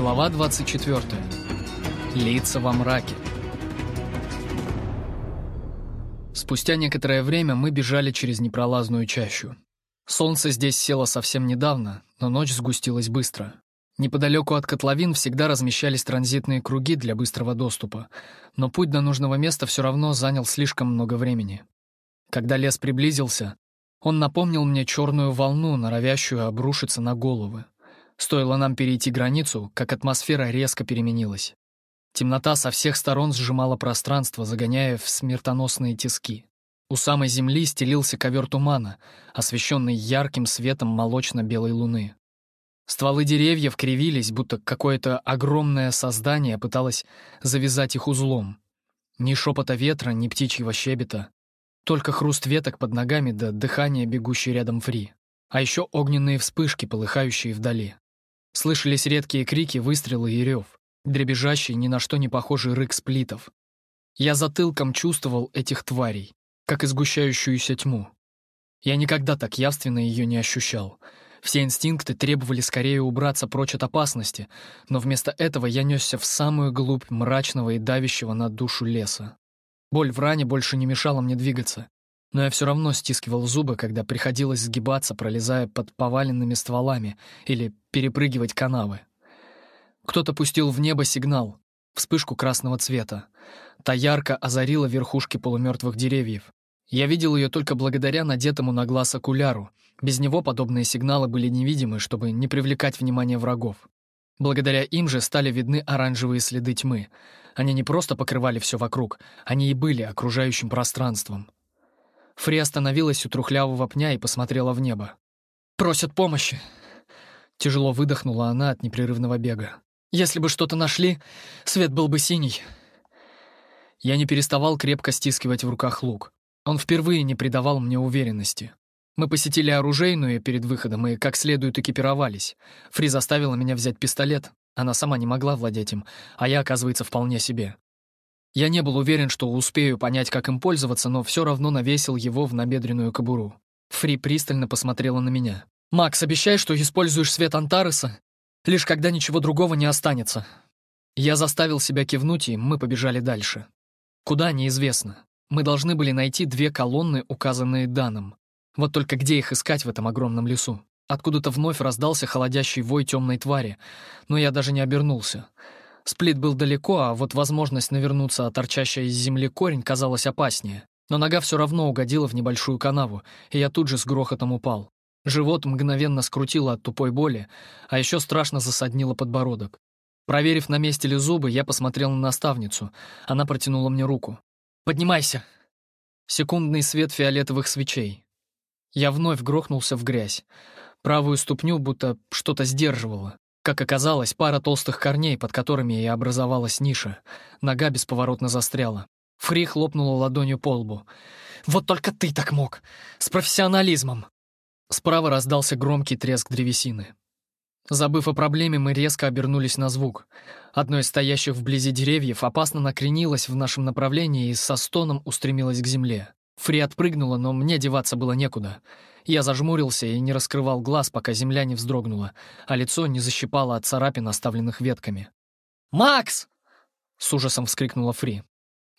Глава 24. Лица во мраке. Спустя некоторое время мы бежали через непролазную чащу. Солнце здесь село совсем недавно, но ночь сгустилась быстро. Неподалеку от котловин всегда размещались транзитные круги для быстрого доступа, но путь до нужного места все равно занял слишком много времени. Когда лес приблизился, он напомнил мне черную волну, норовящую обрушиться на головы. Стоило нам перейти границу, как атмосфера резко переменилась. Темнота со всех сторон сжимала пространство, загоняя в смертоносные тиски. У самой земли стелился ковер тумана, освещенный ярким светом молочно-белой луны. Стволы деревьев кривились, будто какое-то огромное создание пыталось завязать их узлом. Ни шепота ветра, ни птичьего щебета. Только хруст веток под ногами да дыхание, бегущей рядом Фри. А еще огненные вспышки, полыхающие вдали. Слышались редкие крики, выстрелы и рев, дребезжащий, ни на что не похожий рык сплитов. Я затылком чувствовал этих тварей, как изгущающуюся тьму. Я никогда так явственно ее не ощущал. Все инстинкты требовали скорее убраться прочь от опасности, но вместо этого я несся в самую глубь мрачного и давящего на душу леса. Боль в ране больше не мешала мне двигаться, но я все равно стискивал зубы, когда приходилось сгибаться, пролезая под поваленными стволами или перепрыгивать канавы. Кто-то пустил в небо сигнал, вспышку красного цвета. Та ярко озарила верхушки полумертвых деревьев. Я видел ее только благодаря надетому на глаз окуляру. Без него подобные сигналы были невидимы, чтобы не привлекать внимание врагов. Благодаря им же стали видны оранжевые следы тьмы. Они не просто покрывали все вокруг, они и были окружающим пространством. Фри остановилась у трухлявого пня и посмотрела в небо. «Просят помощи!» Тяжело выдохнула она от непрерывного бега. «Если бы что-то нашли, свет был бы синий». Я не переставал крепко стискивать в руках лук. Он впервые не придавал мне уверенности. Мы посетили оружейную перед выходом и как следует экипировались. Фри заставила меня взять пистолет. Она сама не могла владеть им, а я, оказывается, вполне себе. Я не был уверен, что успею понять, как им пользоваться, но все равно навесил его в набедренную кобуру. Фри пристально посмотрела на меня. «Макс, обещай, что используешь свет Антареса, лишь когда ничего другого не останется». Я заставил себя кивнуть, и мы побежали дальше. Куда, неизвестно. Мы должны были найти две колонны, указанные Даном. Вот только где их искать в этом огромном лесу? Откуда-то вновь раздался холодящий вой темной твари, но я даже не обернулся. Сплит был далеко, а вот возможность навернуться, а торчащая из земли корень казалась опаснее. Но нога все равно угодила в небольшую канаву, и я тут же с грохотом упал. Живот мгновенно скрутило от тупой боли, а еще страшно засаднило подбородок. Проверив, на месте ли зубы, я посмотрел на наставницу. Она протянула мне руку. «Поднимайся!» Секундный свет фиолетовых свечей. Я вновь грохнулся в грязь. Правую ступню будто что-то сдерживало. Как оказалось, пара толстых корней, под которыми и образовалась ниша. Нога бесповоротно застряла. Фри хлопнула ладонью по лбу. «Вот только ты так мог! С профессионализмом!» Справа раздался громкий треск древесины. Забыв о проблеме, мы резко обернулись на звук. Одно из стоящих вблизи деревьев опасно накренилось в нашем направлении и со стоном устремилось к земле. Фри отпрыгнула, но мне деваться было некуда. Я зажмурился и не раскрывал глаз, пока земля не вздрогнула, а лицо не защипало от царапин, оставленных ветками. «Макс!» — с ужасом вскрикнула Фри.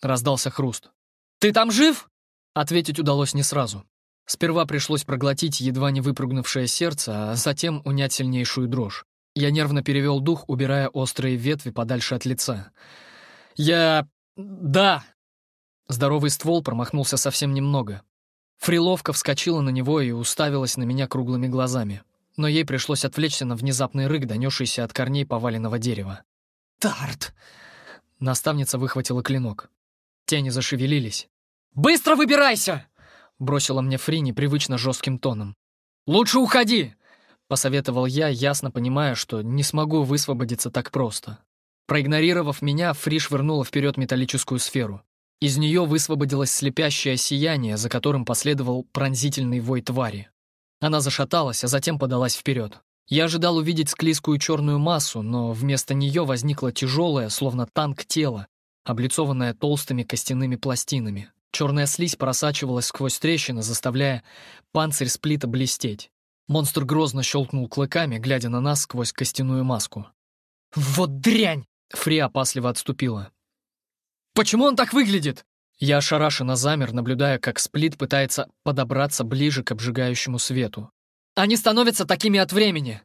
Раздался хруст. «Ты там жив?» Ответить удалось не сразу. Сперва пришлось проглотить едва не выпрыгнувшее сердце, а затем унять сильнейшую дрожь. Я нервно перевел дух, убирая острые ветви подальше от лица. «Я... да!» Здоровый ствол промахнулся совсем немного. Фриловка вскочила на него и уставилась на меня круглыми глазами. Но ей пришлось отвлечься на внезапный рык, донесшийся от корней поваленного дерева. «Тарт!» Наставница выхватила клинок. Тени зашевелились. «Быстро выбирайся!» Бросила мне Фри непривычно жестким тоном. «Лучше уходи!» Посоветовал я, ясно понимая, что не смогу высвободиться так просто. Проигнорировав меня, Фри швырнула вперед металлическую сферу. Из нее высвободилось слепящее сияние, за которым последовал пронзительный вой твари. Она зашаталась, а затем подалась вперед. Я ожидал увидеть склизкую черную массу, но вместо нее возникло тяжелое, словно танк тело, облицованное толстыми костяными пластинами. Черная слизь просачивалась сквозь трещины, заставляя панцирь сплита блестеть. Монстр грозно щелкнул клыками, глядя на нас сквозь костяную маску. «Вот дрянь!» Фри опасливо отступила. «Почему он так выглядит?» Я ошарашенно замер, наблюдая, как Сплит пытается подобраться ближе к обжигающему свету. «Они становятся такими от времени!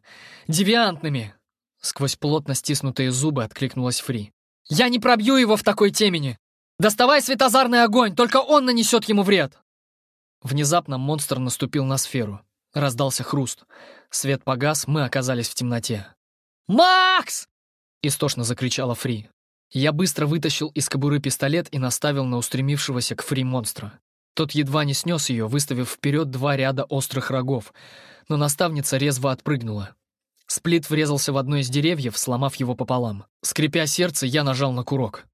Девиантными!» Сквозь плотно стиснутые зубы откликнулась Фри. «Я не пробью его в такой темени! Доставай светозарный огонь, только он нанесет ему вред!» Внезапно монстр наступил на сферу. Раздался хруст. Свет погас, мы оказались в темноте. «Макс!» — истошно закричала Фри. Я быстро вытащил из кобуры пистолет и наставил на устремившегося к Фри монстра. Тот едва не снес ее, выставив вперед два ряда острых рогов, но наставница резво отпрыгнула. Сплит врезался в одно из деревьев, сломав его пополам. Скрипя сердце, я нажал на курок.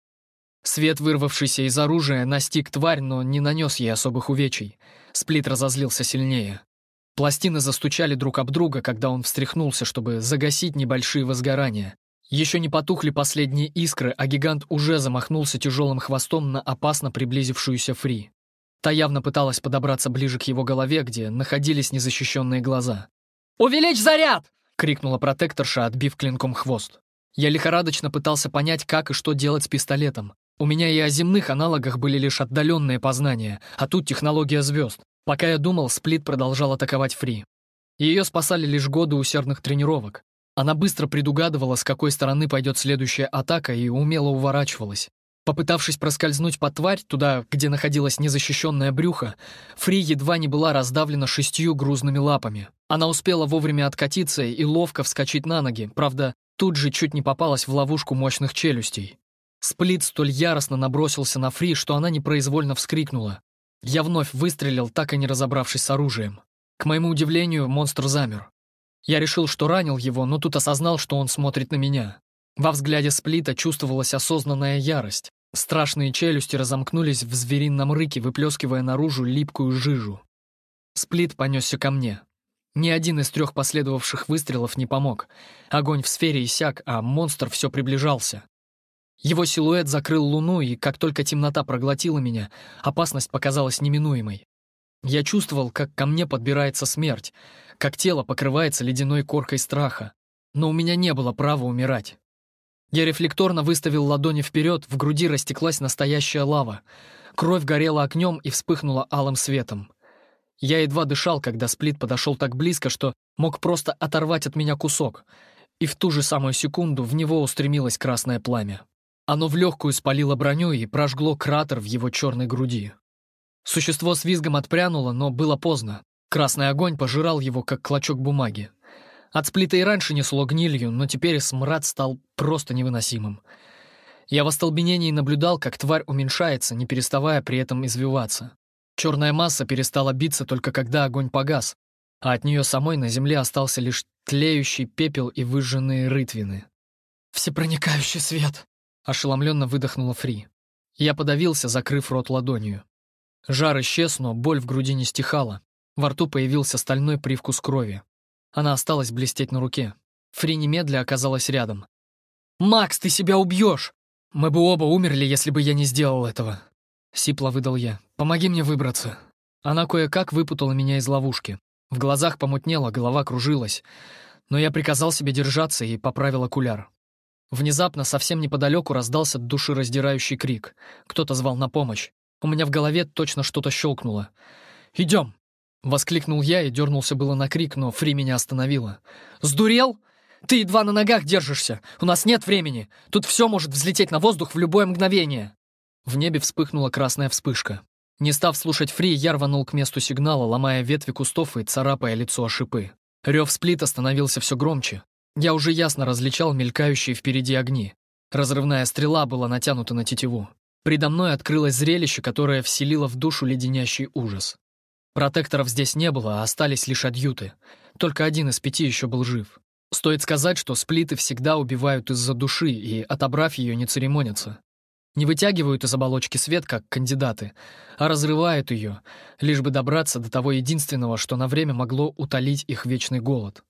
Свет, вырвавшийся из оружия, настиг тварь, но не нанес ей особых увечий. Сплит разозлился сильнее. Пластины застучали друг об друга, когда он встряхнулся, чтобы загасить небольшие возгорания. Еще не потухли последние искры, а гигант уже замахнулся тяжелым хвостом на опасно приблизившуюся Фри. Та явно пыталась подобраться ближе к его голове, где находились незащищенные глаза. «Увеличь заряд!» — крикнула протекторша, отбив клинком хвост. Я лихорадочно пытался понять, как и что делать с пистолетом. У меня и о земных аналогах были лишь отдаленные познания, а тут технология звезд. Пока я думал, Сплит продолжал атаковать Фри. Ее спасали лишь годы усердных тренировок. Она быстро предугадывала, с какой стороны пойдет следующая атака, и умело уворачивалась. Попытавшись проскользнуть под тварь, туда, где находилось незащищенное брюхо, Фри едва не была раздавлена шестью грузными лапами. Она успела вовремя откатиться и ловко вскочить на ноги, правда, тут же чуть не попалась в ловушку мощных челюстей. Сплит столь яростно набросился на Фри, что она непроизвольно вскрикнула. Я вновь выстрелил, так и не разобравшись с оружием. К моему удивлению, монстр замер. Я решил, что ранил его, но тут осознал, что он смотрит на меня. Во взгляде Сплита чувствовалась осознанная ярость. Страшные челюсти разомкнулись в зверином рыке, выплескивая наружу липкую жижу. Сплит понесся ко мне. Ни один из трех последовавших выстрелов не помог. Огонь в сфере иссяк, а монстр все приближался. Его силуэт закрыл луну, и как только темнота проглотила меня, опасность показалась неминуемой. Я чувствовал, как ко мне подбирается смерть, как тело покрывается ледяной коркой страха. Но у меня не было права умирать. Я рефлекторно выставил ладони вперед, в груди растеклась настоящая лава. Кровь горела огнем и вспыхнула алым светом. Я едва дышал, когда сплит подошел так близко, что мог просто оторвать от меня кусок, и в ту же самую секунду в него устремилось красное пламя. Оно в легкую спалило броню и прожгло кратер в его черной груди. Существо с визгом отпрянуло, но было поздно. Красный огонь пожирал его, как клочок бумаги. От сплита и раньше несло гнилью, но теперь смрад стал просто невыносимым. Я в остолбенении наблюдал, как тварь уменьшается, не переставая при этом извиваться. Черная масса перестала биться только когда огонь погас, а от нее самой на земле остался лишь тлеющий пепел и выжженные рытвины. «Всепроникающий свет!» Ошеломленно выдохнула Фри. Я подавился, закрыв рот ладонью. Жар исчез, но боль в груди не стихала. Во рту появился стальной привкус крови. Она осталась блестеть на руке. Фри немедля оказалась рядом. «Макс, ты себя убьешь! Мы бы оба умерли, если бы я не сделал этого!» Сипло выдал я. «Помоги мне выбраться!» Она кое-как выпутала меня из ловушки. В глазах помутнело, голова кружилась. Но я приказал себе держаться и поправил окуляр. Внезапно, совсем неподалеку, раздался душераздирающий крик. Кто-то звал на помощь. У меня в голове точно что-то щелкнуло. «Идем!» Воскликнул я и дернулся было на крик, но Фри меня остановила. «Сдурел? Ты едва на ногах держишься. У нас нет времени. Тут все может взлететь на воздух в любое мгновение». В небе вспыхнула красная вспышка. Не став слушать Фри, я рванул к месту сигнала, ломая ветви кустов и царапая лицо о шипы. Рев сплита становился все громче. Я уже ясно различал мелькающие впереди огни. Разрывная стрела была натянута на тетиву. Предо мной открылось зрелище, которое вселило в душу леденящий ужас. Протекторов здесь не было, а остались лишь адъюты. Только один из пяти еще был жив. Стоит сказать, что сплиты всегда убивают из-за души и, отобрав ее, не церемонятся. Не вытягивают из оболочки свет, как кандидаты, а разрывают ее, лишь бы добраться до того единственного, что на время могло утолить их вечный голод.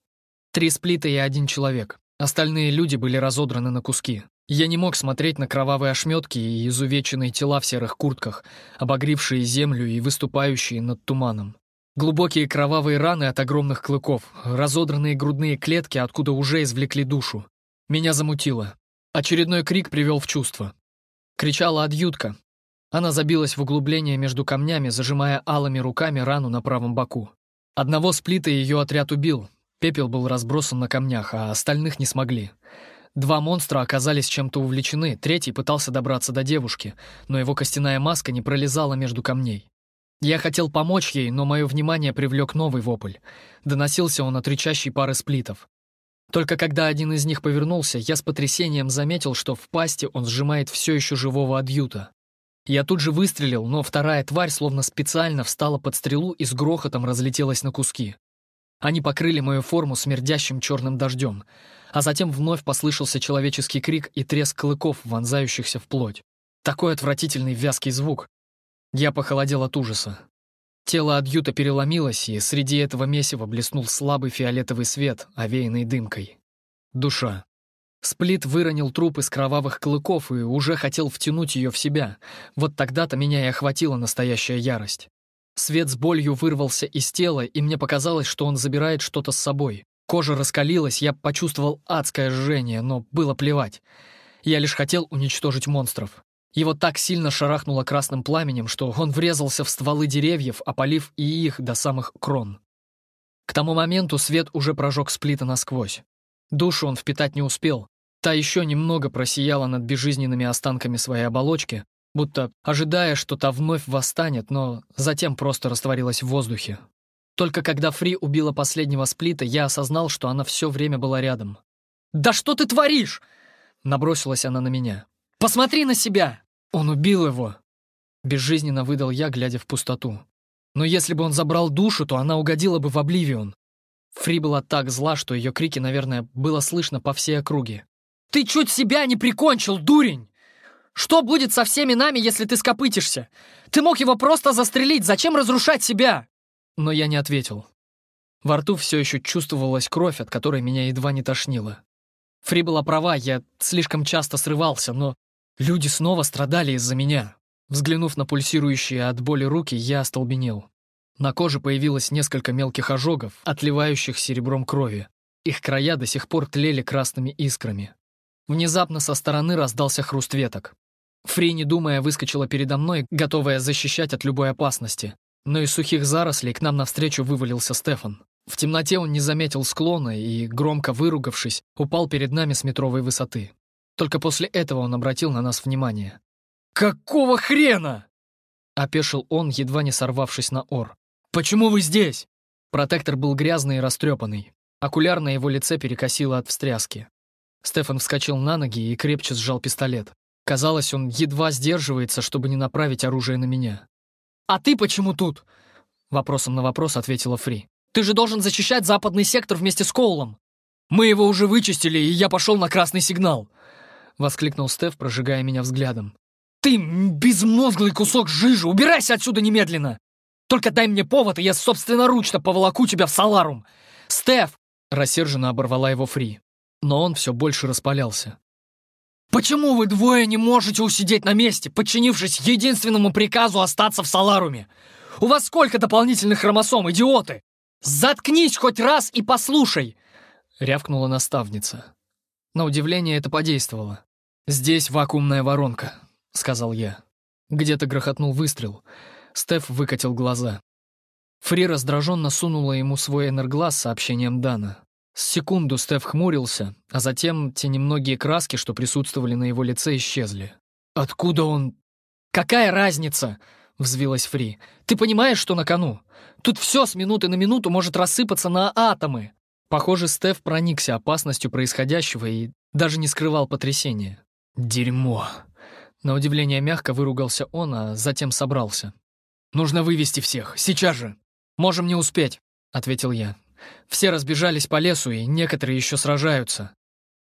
Три сплита и один человек. Остальные люди были разодраны на куски. Я не мог смотреть на кровавые ошметки и изувеченные тела в серых куртках, обогревшие землю и выступающие над туманом. Глубокие кровавые раны от огромных клыков, разодранные грудные клетки, откуда уже извлекли душу. Меня замутило. Очередной крик привел в чувство. Кричала адъютка. Она забилась в углубление между камнями, зажимая алыми руками рану на правом боку. Одного сплита ее отряд убил. Пепел был разбросан на камнях, а остальных не смогли. Два монстра оказались чем-то увлечены, третий пытался добраться до девушки, но его костяная маска не пролезала между камней. Я хотел помочь ей, но мое внимание привлек новый вопль. Доносился он от рычащей пары сплитов. Только когда один из них повернулся, я с потрясением заметил, что в пасти он сжимает все еще живого адъюта. Я тут же выстрелил, но вторая тварь словно специально встала под стрелу и с грохотом разлетелась на куски. Они покрыли мою форму смердящим черным дождем, а затем вновь послышался человеческий крик и треск клыков, вонзающихся в плоть. Такой отвратительный вязкий звук. Я похолодел от ужаса. Тело Адьюта переломилось, и среди этого месива блеснул слабый фиолетовый свет, овеянный дымкой. Душа. Сплит выронил труп из кровавых клыков и уже хотел втянуть ее в себя. Вот тогда-то меня и охватила настоящая ярость. Свет с болью вырвался из тела, и мне показалось, что он забирает что-то с собой. Кожа раскалилась, я почувствовал адское жжение, но было плевать. Я лишь хотел уничтожить монстров. Его так сильно шарахнуло красным пламенем, что он врезался в стволы деревьев, опалив и их до самых крон. К тому моменту свет уже прожег сплита насквозь. Душу он впитать не успел. Та еще немного просияла над безжизненными останками своей оболочки, будто ожидая, что та вновь восстанет, но затем просто растворилась в воздухе. Только когда Фри убила последнего сплита, я осознал, что она все время была рядом. «Да что ты творишь?» Набросилась она на меня. «Посмотри на себя!» Он убил его. Безжизненно выдал я, глядя в пустоту. Но если бы он забрал душу, то она угодила бы в Обливион. Фри была так зла, что ее крики, наверное, было слышно по всей округе. «Ты чуть себя не прикончил, дурень! Что будет со всеми нами, если ты скопытишься? Ты мог его просто застрелить, зачем разрушать себя?» Но я не ответил. Во рту все еще чувствовалась кровь, от которой меня едва не тошнило. Фри была права, я слишком часто срывался, но Люди снова страдали из-за меня. Взглянув на пульсирующие от боли руки, я остолбенел. На коже появилось несколько мелких ожогов, отливающих серебром крови. Их края до сих пор тлели красными искрами. Внезапно со стороны раздался хруст веток. Фри, не думая, выскочила передо мной, готовая защищать от любой опасности. Но из сухих зарослей к нам навстречу вывалился Стефан. В темноте он не заметил склона и, громко выругавшись, упал перед нами с метровой высоты. Только после этого он обратил на нас внимание. «Какого хрена?» — опешил он, едва не сорвавшись на ор. «Почему вы здесь?» Протектор был грязный и растрепанный. Окуляр на его лице перекосило от встряски. Стефан вскочил на ноги и крепче сжал пистолет. Казалось, он едва сдерживается, чтобы не направить оружие на меня. «А ты почему тут?» Вопросом на вопрос ответила Фри. «Ты же должен защищать западный сектор вместе с Коулом!» «Мы его уже вычистили, и я пошел на красный сигнал!» — воскликнул Стеф, прожигая меня взглядом. «Ты безмозглый кусок жижи! Убирайся отсюда немедленно! Только дай мне повод, и я собственноручно поволоку тебя в Саларум! Стеф!» — рассерженно оборвала его Фри. Но он все больше распалялся. «Почему вы двое не можете усидеть на месте, подчинившись единственному приказу остаться в Саларуме? У вас сколько дополнительных хромосом, идиоты? Заткнись хоть раз и послушай!» — рявкнула наставница. На удивление это подействовало. «Здесь вакуумная воронка», — сказал я. Где-то грохотнул выстрел. Стеф выкатил глаза. Фри раздраженно сунула ему свой энерглаз с сообщением Дана. С секунду Стеф хмурился, а затем те немногие краски, что присутствовали на его лице, исчезли. «Откуда он...» «Какая разница?» — взвилась Фри. «Ты понимаешь, что на кону? Тут все с минуты на минуту может рассыпаться на атомы. Похоже, Стеф проникся опасностью происходящего и даже не скрывал потрясения. «Дерьмо!» На удивление мягко выругался он, а затем собрался. «Нужно вывести всех, сейчас же! Можем не успеть!» — ответил я. «Все разбежались по лесу, и некоторые еще сражаются.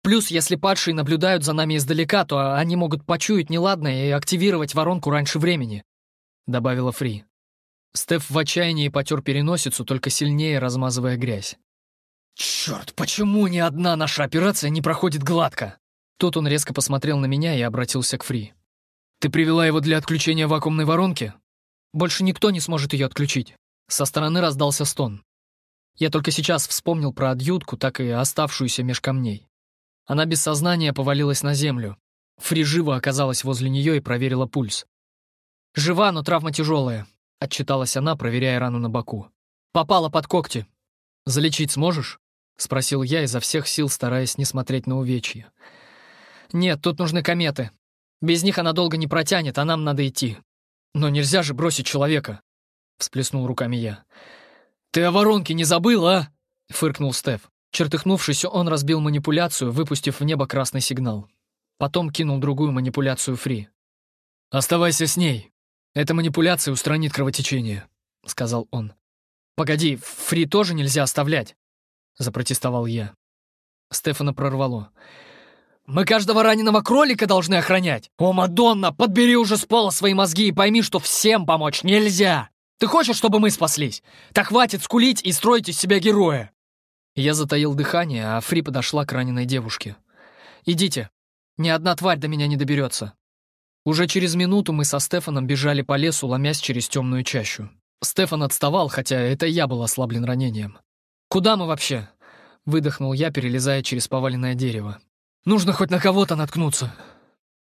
Плюс, если падшие наблюдают за нами издалека, то они могут почуять неладное и активировать воронку раньше времени», — добавила Фри. Стеф в отчаянии потер переносицу, только сильнее размазывая грязь. «Черт, почему ни одна наша операция не проходит гладко?» Тут он резко посмотрел на меня и обратился к Фри. «Ты привела его для отключения вакуумной воронки?» «Больше никто не сможет ее отключить». Со стороны раздался стон. Я только сейчас вспомнил про адъютку, так и оставшуюся меж камней. Она без сознания повалилась на землю. Фри живо оказалась возле нее и проверила пульс. «Жива, но травма тяжелая», — отчиталась она, проверяя рану на боку. «Попала под когти. Залечить сможешь?» — спросил я изо всех сил, стараясь не смотреть на увечья. «Нет, тут нужны кометы. Без них она долго не протянет, а нам надо идти. Но нельзя же бросить человека!» — всплеснул руками я. «Ты о воронке не забыл, а?» — фыркнул Стеф. Чертыхнувшись, он разбил манипуляцию, выпустив в небо красный сигнал. Потом кинул другую манипуляцию Фри. «Оставайся с ней. Эта манипуляция устранит кровотечение», — сказал он. «Погоди, Фри тоже нельзя оставлять», — запротестовал я. Стефана прорвало. «Мы каждого раненого кролика должны охранять! О, Мадонна, подбери уже с пола свои мозги и пойми, что всем помочь нельзя! Ты хочешь, чтобы мы спаслись? Так хватит скулить и строить из себя героя!» Я затаил дыхание, а Фри подошла к раненой девушке. «Идите. Ни одна тварь до меня не доберется». Уже через минуту мы со Стефаном бежали по лесу, ломясь через темную чащу. Стефан отставал, хотя это я был ослаблен ранением. «Куда мы вообще?» — выдохнул я, перелезая через поваленное дерево. «Нужно хоть на кого-то наткнуться!»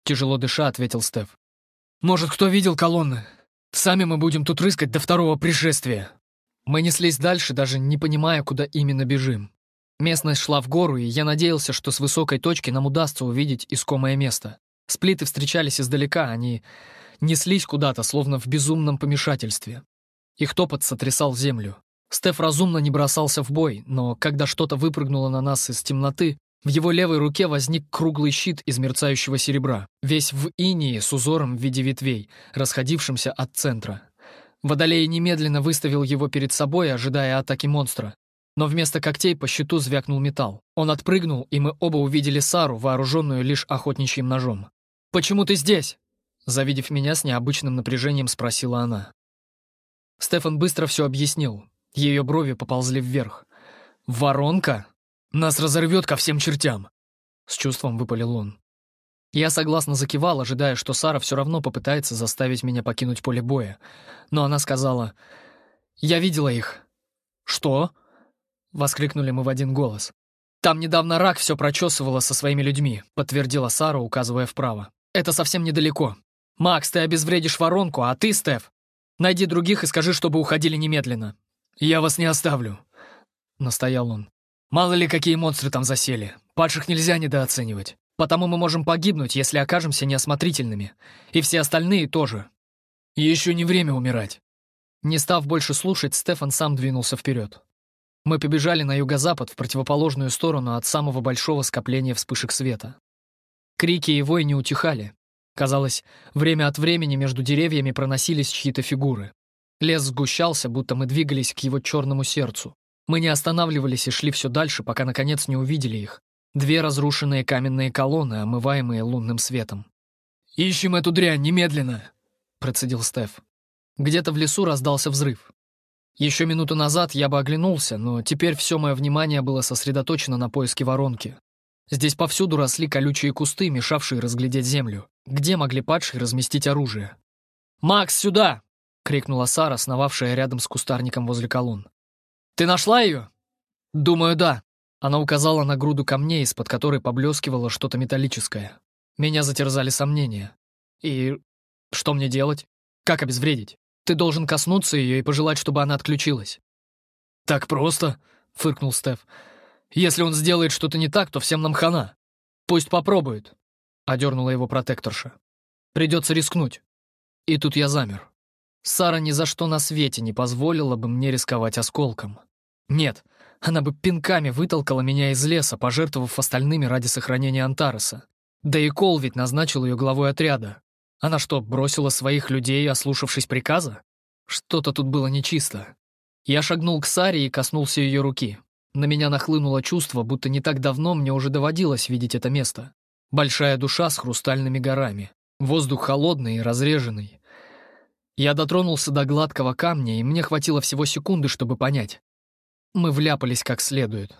Тяжело дыша, ответил Стеф. «Может, кто видел колонны? Сами мы будем тут рыскать до второго пришествия!» Мы неслись дальше, даже не понимая, куда именно бежим. Местность шла в гору, и я надеялся, что с высокой точки нам удастся увидеть искомое место. Сплиты встречались издалека, они неслись куда-то, словно в безумном помешательстве. Их топот сотрясал землю. Стеф разумно не бросался в бой, но когда что-то выпрыгнуло на нас из темноты, в его левой руке возник круглый щит из мерцающего серебра, весь в инии с узором в виде ветвей, расходившимся от центра. Водолей немедленно выставил его перед собой, ожидая атаки монстра. Но вместо когтей по щиту звякнул металл. Он отпрыгнул, и мы оба увидели Сару, вооруженную лишь охотничьим ножом. «Почему ты здесь?» Завидев меня с необычным напряжением, спросила она. Стефан быстро все объяснил. Ее брови поползли вверх. «Воронка?» Нас разорвет ко всем чертям!» С чувством выпалил он. Я согласно закивал, ожидая, что Сара все равно попытается заставить меня покинуть поле боя. Но она сказала, «Я видела их». «Что?» — воскликнули мы в один голос. «Там недавно рак все прочесывала со своими людьми», — подтвердила Сара, указывая вправо. «Это совсем недалеко. Макс, ты обезвредишь воронку, а ты, Стеф, найди других и скажи, чтобы уходили немедленно». «Я вас не оставлю», — настоял он. Мало ли, какие монстры там засели. Падших нельзя недооценивать. Потому мы можем погибнуть, если окажемся неосмотрительными. И все остальные тоже. Еще не время умирать. Не став больше слушать, Стефан сам двинулся вперед. Мы побежали на юго-запад в противоположную сторону от самого большого скопления вспышек света. Крики и вой не утихали. Казалось, время от времени между деревьями проносились чьи-то фигуры. Лес сгущался, будто мы двигались к его черному сердцу. Мы не останавливались и шли все дальше, пока наконец не увидели их. Две разрушенные каменные колонны, омываемые лунным светом. «Ищем эту дрянь немедленно!» — процедил Стеф. Где-то в лесу раздался взрыв. Еще минуту назад я бы оглянулся, но теперь все мое внимание было сосредоточено на поиске воронки. Здесь повсюду росли колючие кусты, мешавшие разглядеть землю. Где могли падшие разместить оружие? «Макс, сюда!» — крикнула Сара, сновавшая рядом с кустарником возле колонн. «Ты нашла ее?» «Думаю, да». Она указала на груду камней, из-под которой поблескивало что-то металлическое. Меня затерзали сомнения. «И что мне делать? Как обезвредить? Ты должен коснуться ее и пожелать, чтобы она отключилась». «Так просто?» — фыркнул Стеф. «Если он сделает что-то не так, то всем нам хана. Пусть попробует», — одернула его протекторша. «Придется рискнуть». И тут я замер. Сара ни за что на свете не позволила бы мне рисковать осколком. Нет, она бы пинками вытолкала меня из леса, пожертвовав остальными ради сохранения Антареса. Да и Кол ведь назначил ее главой отряда. Она что, бросила своих людей, ослушавшись приказа? Что-то тут было нечисто. Я шагнул к Саре и коснулся ее руки. На меня нахлынуло чувство, будто не так давно мне уже доводилось видеть это место. Большая душа с хрустальными горами. Воздух холодный и разреженный. Я дотронулся до гладкого камня, и мне хватило всего секунды, чтобы понять. Мы вляпались как следует.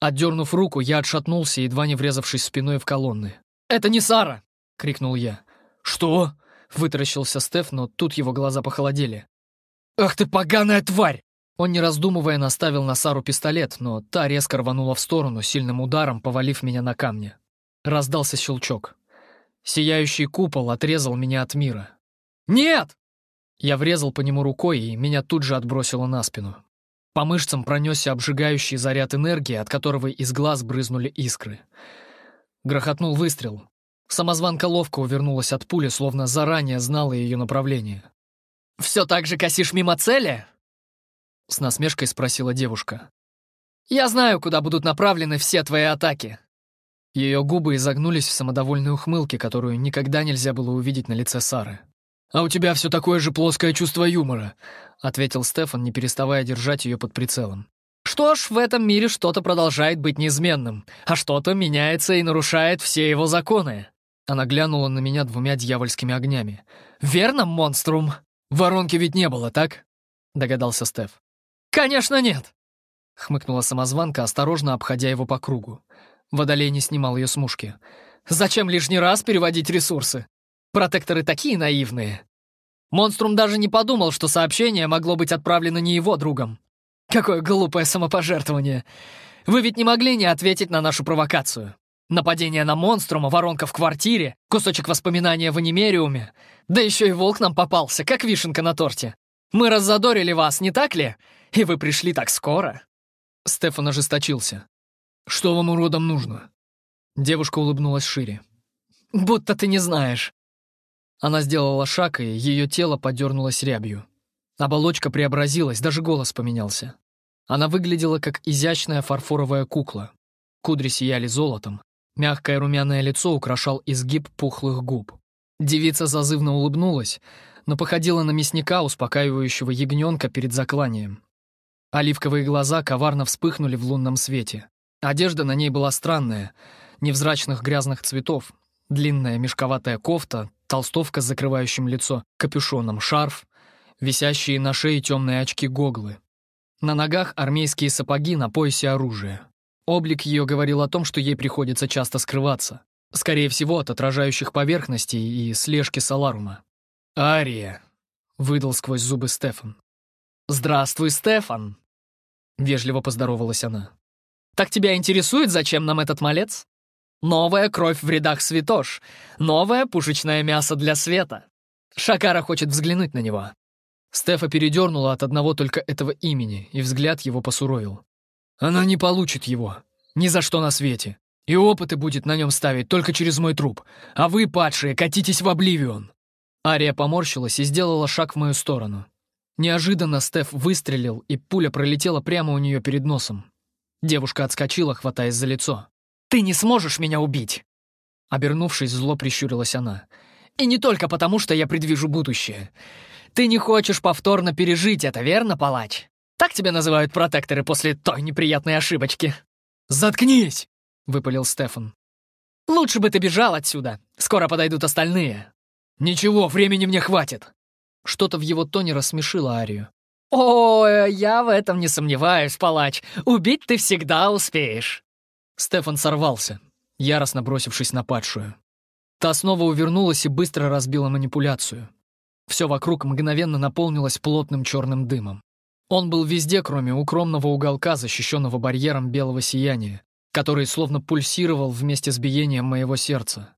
Отдернув руку, я отшатнулся, едва не врезавшись спиной в колонны. «Это не Сара!» — крикнул я. «Что?» — вытаращился Стеф, но тут его глаза похолодели. «Ах ты поганая тварь! Он, не раздумывая, наставил на Сару пистолет, но та резко рванула в сторону, сильным ударом повалив меня на камни. Раздался щелчок. Сияющий купол отрезал меня от мира. «Нет!» Я врезал по нему рукой, и меня тут же отбросило на спину. По мышцам пронесся обжигающий заряд энергии, от которого из глаз брызнули искры. Грохотнул выстрел. Самозванка ловко увернулась от пули, словно заранее знала ее направление. «Все так же косишь мимо цели?» С насмешкой спросила девушка. «Я знаю, куда будут направлены все твои атаки». Ее губы изогнулись в самодовольной ухмылке, которую никогда нельзя было увидеть на лице Сары. «А у тебя все такое же плоское чувство юмора», — ответил Стефан, не переставая держать ее под прицелом. «Что ж, в этом мире что-то продолжает быть неизменным, а что-то меняется и нарушает все его законы». Она глянула на меня двумя дьявольскими огнями. «Верно, монструм?» «Воронки ведь не было, так?» — догадался Стеф. «Конечно нет!» — хмыкнула самозванка, осторожно обходя его по кругу. Водолей не снимал ее с мушки. «Зачем лишний раз переводить ресурсы? Протекторы такие наивные!» Монструм даже не подумал, что сообщение могло быть отправлено не его другом. Какое глупое самопожертвование! Вы ведь не могли не ответить на нашу провокацию. Нападение на монструма, воронка в квартире, кусочек воспоминания в анимериуме. Да еще и волк нам попался, как вишенка на торте. Мы раззадорили вас, не так ли? И вы пришли так скоро?» Стефан ожесточился. «Что вам, уродам, нужно?» Девушка улыбнулась шире. «Будто ты не знаешь». Она сделала шаг, и ее тело подернулось рябью. Оболочка преобразилась, даже голос поменялся. Она выглядела как изящная фарфоровая кукла. Кудри сияли золотом. Мягкое румяное лицо украшал изгиб пухлых губ. Девица зазывно улыбнулась, но походила на мясника, успокаивающего ягненка перед закланием. Оливковые глаза коварно вспыхнули в лунном свете. Одежда на ней была странная, невзрачных грязных цветов, длинная мешковатая кофта, толстовка с закрывающим лицо, капюшоном, шарф, висящие на шее темные очки-гоглы. На ногах армейские сапоги, на поясе оружие. Облик ее говорил о том, что ей приходится часто скрываться. Скорее всего, от отражающих поверхностей и слежки Саларума. «Ария!» — выдал сквозь зубы Стефан. «Здравствуй, Стефан!» Вежливо поздоровалась она. «Так тебя интересует, зачем нам этот малец? Новая кровь в рядах святош, новое пушечное мясо для света. Шакара хочет взглянуть на него». Стефа передернула от одного только этого имени, и взгляд его посуровил. «Она не получит его. Ни за что на свете. И опыты будет на нем ставить только через мой труп. А вы, падшие, катитесь в обливион!» Ария поморщилась и сделала шаг в мою сторону. Неожиданно Стеф выстрелил, и пуля пролетела прямо у нее перед носом. Девушка отскочила, хватаясь за лицо. «Ты не сможешь меня убить!» Обернувшись, зло прищурилась она. «И не только потому, что я предвижу будущее. Ты не хочешь повторно пережить это, верно, палач? Так тебя называют протекторы после той неприятной ошибочки». «Заткнись!» — выпалил Стефан. «Лучше бы ты бежал отсюда. Скоро подойдут остальные». «Ничего, времени мне хватит. Что-то в его тоне рассмешило Арию. «О, я в этом не сомневаюсь, палач. Убить ты всегда успеешь». Стефан сорвался, яростно бросившись на падшую. Та снова увернулась и быстро разбила манипуляцию. Все вокруг мгновенно наполнилось плотным черным дымом. Он был везде, кроме укромного уголка, защищенного барьером белого сияния, который словно пульсировал вместе с биением моего сердца.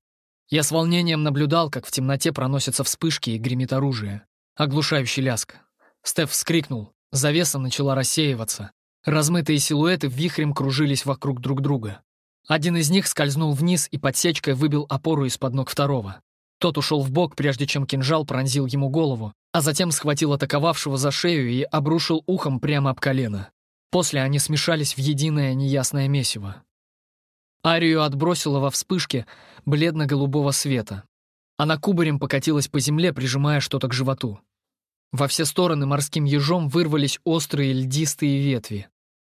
Я с волнением наблюдал, как в темноте проносятся вспышки и гремит оружие. Оглушающий ляск. Стеф вскрикнул. Завеса начала рассеиваться. Размытые силуэты вихрем кружились вокруг друг друга. Один из них скользнул вниз и подсечкой выбил опору из-под ног второго. Тот ушел в бок, прежде чем кинжал пронзил ему голову, а затем схватил атаковавшего за шею и обрушил ухом прямо об колено. После они смешались в единое неясное месиво. Арию отбросило во вспышке бледно-голубого света. Она кубарем покатилась по земле, прижимая что-то к животу. Во все стороны морским ежом вырвались острые льдистые ветви.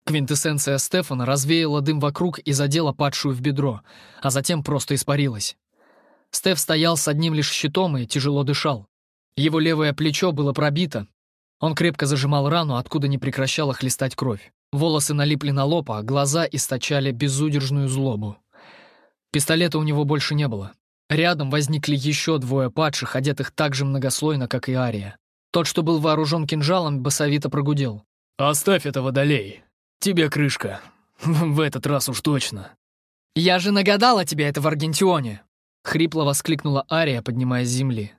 Квинтэссенция Стефана развеяла дым вокруг и задела падшую в бедро, а затем просто испарилась. Стеф стоял с одним лишь щитом и тяжело дышал. Его левое плечо было пробито. Он крепко зажимал рану, откуда не прекращала хлестать кровь. Волосы налипли на лоб, а глаза источали безудержную злобу. Пистолета у него больше не было. Рядом возникли еще двое падших, одетых так же многослойно, как и Ария. Тот, что был вооружен кинжалом, басовито прогудел. «Оставь это водолей. Тебе крышка. В этот раз уж точно». «Я же нагадала тебе это в Аргентионе!» — хрипло воскликнула Ария, поднимаясь с земли.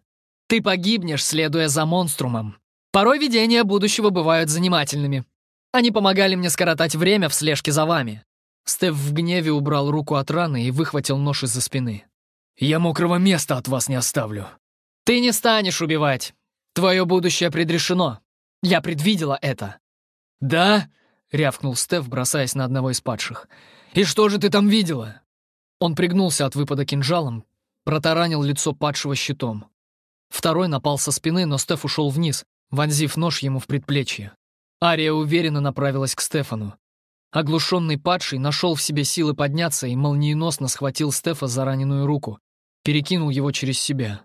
«Ты погибнешь, следуя за монструмом. Порой видения будущего бывают занимательными. Они помогали мне скоротать время в слежке за вами». Стеф в гневе убрал руку от раны и выхватил нож из-за спины. «Я мокрого места от вас не оставлю». «Ты не станешь убивать. Твое будущее предрешено. Я предвидела это». «Да?» — рявкнул Стеф, бросаясь на одного из падших. «И что же ты там видела?» Он пригнулся от выпада кинжалом, протаранил лицо падшего щитом. Второй напал со спины, но Стеф ушел вниз, вонзив нож ему в предплечье. Ария уверенно направилась к Стефану. Оглушенный падший нашел в себе силы подняться и молниеносно схватил Стефа за раненую руку, перекинул его через себя.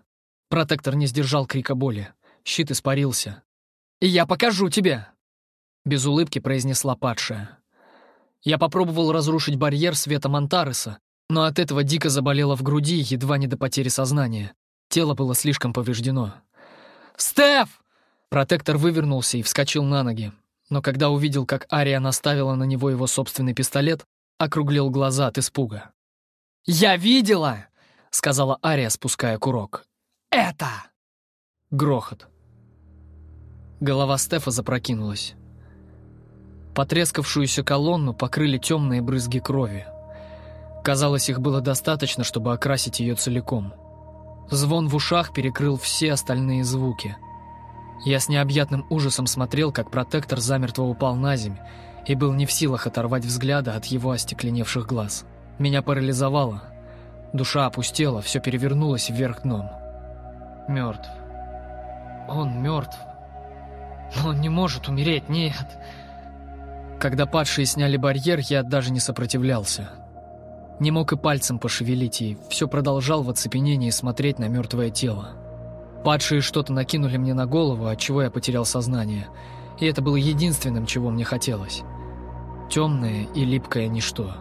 Протектор не сдержал крика боли. Щит испарился. «Я покажу тебе!» Без улыбки произнесла падшая. Я попробовал разрушить барьер света Монтареса, но от этого дико заболело в груди, едва не до потери сознания. Тело было слишком повреждено. «Стеф!» Протектор вывернулся и вскочил на ноги но когда увидел, как Ария наставила на него его собственный пистолет, округлил глаза от испуга. «Я видела!» — сказала Ария, спуская курок. «Это!» Грохот. Голова Стефа запрокинулась. Потрескавшуюся колонну покрыли темные брызги крови. Казалось, их было достаточно, чтобы окрасить ее целиком. Звон в ушах перекрыл все остальные звуки — я с необъятным ужасом смотрел, как протектор замертво упал на земь, и был не в силах оторвать взгляда от его остекленевших глаз. Меня парализовало. Душа опустела, все перевернулось вверх дном. Мертв. Он мертв. Но он не может умереть, нет. Когда падшие сняли барьер, я даже не сопротивлялся. Не мог и пальцем пошевелить, и все продолжал в оцепенении смотреть на мертвое тело. Падшие что-то накинули мне на голову, от чего я потерял сознание. И это было единственным, чего мне хотелось. Темное и липкое ничто.